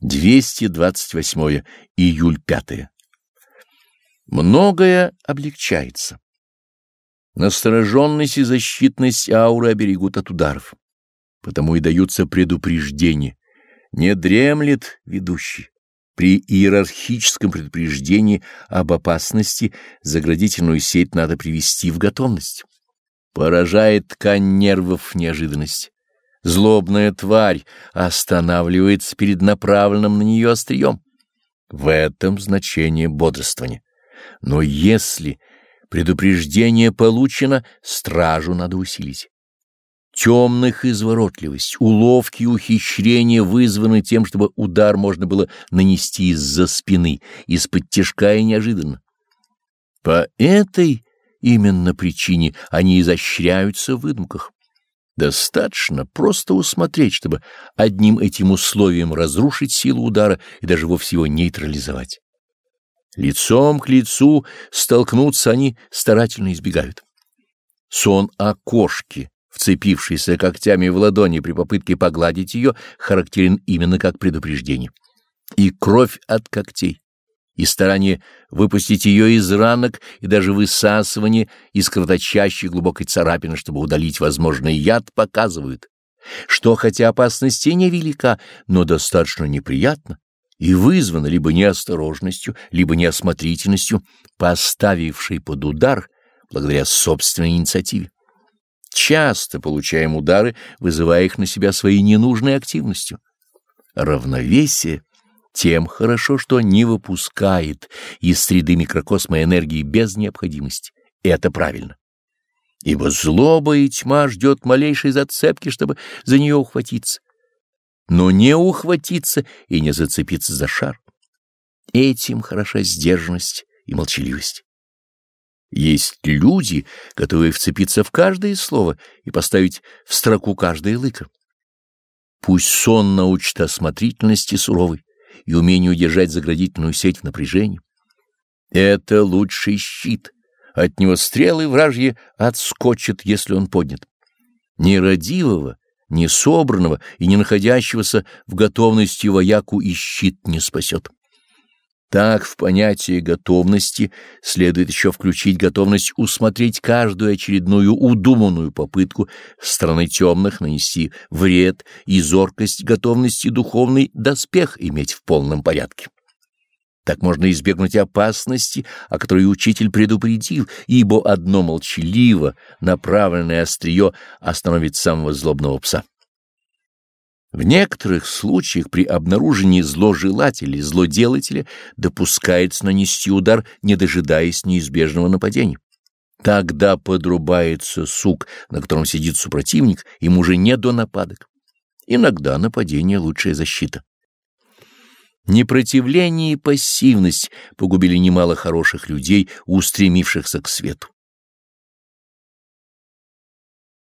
228 июль 5. Многое облегчается. Настороженность и защитность ауры оберегут от ударов. Потому и даются предупреждения. Не дремлет ведущий. При иерархическом предупреждении об опасности заградительную сеть надо привести в готовность. Поражает ткань нервов неожиданность. Злобная тварь останавливается перед направленным на нее острием. В этом значение бодрствования. Но если предупреждение получено, стражу надо усилить. Темных изворотливость, уловки и ухищрения вызваны тем, чтобы удар можно было нанести из-за спины, из-под тяжка и неожиданно. По этой именно причине они изощряются в выдумках. Достаточно просто усмотреть, чтобы одним этим условием разрушить силу удара и даже вовсе его нейтрализовать. Лицом к лицу столкнуться они старательно избегают. Сон о кошке, вцепившейся когтями в ладони при попытке погладить ее, характерен именно как предупреждение. И кровь от когтей и старание выпустить ее из ранок, и даже высасывание из кровоточащей глубокой царапины, чтобы удалить возможный яд, показывают, что хотя опасность и невелика, но достаточно неприятно и вызвано либо неосторожностью, либо неосмотрительностью, поставившей под удар благодаря собственной инициативе. Часто получаем удары, вызывая их на себя своей ненужной активностью. Равновесие — тем хорошо, что не выпускает из среды микрокосма энергии без необходимости. Это правильно. Ибо злоба и тьма ждет малейшей зацепки, чтобы за нее ухватиться. Но не ухватиться и не зацепиться за шар. Этим хороша сдержанность и молчаливость. Есть люди, готовые вцепиться в каждое слово и поставить в строку каждое лыко. Пусть сон научит осмотрительности суровой, и умению держать заградительную сеть в напряжении. Это лучший щит. От него стрелы вражьи отскочат, если он поднят. Нерадивого, несобранного и не находящегося в готовности вояку и щит не спасет. Так в понятие готовности следует еще включить готовность усмотреть каждую очередную удуманную попытку страны темных нанести вред и зоркость готовности духовный доспех иметь в полном порядке. Так можно избегнуть опасности, о которой учитель предупредил, ибо одно молчаливо направленное острие остановит самого злобного пса. В некоторых случаях при обнаружении зложелателя злоделателя допускается нанести удар, не дожидаясь неизбежного нападения. Тогда подрубается сук, на котором сидит супротивник, им уже не до нападок. Иногда нападение — лучшая защита. Непротивление и пассивность погубили немало хороших людей, устремившихся к свету.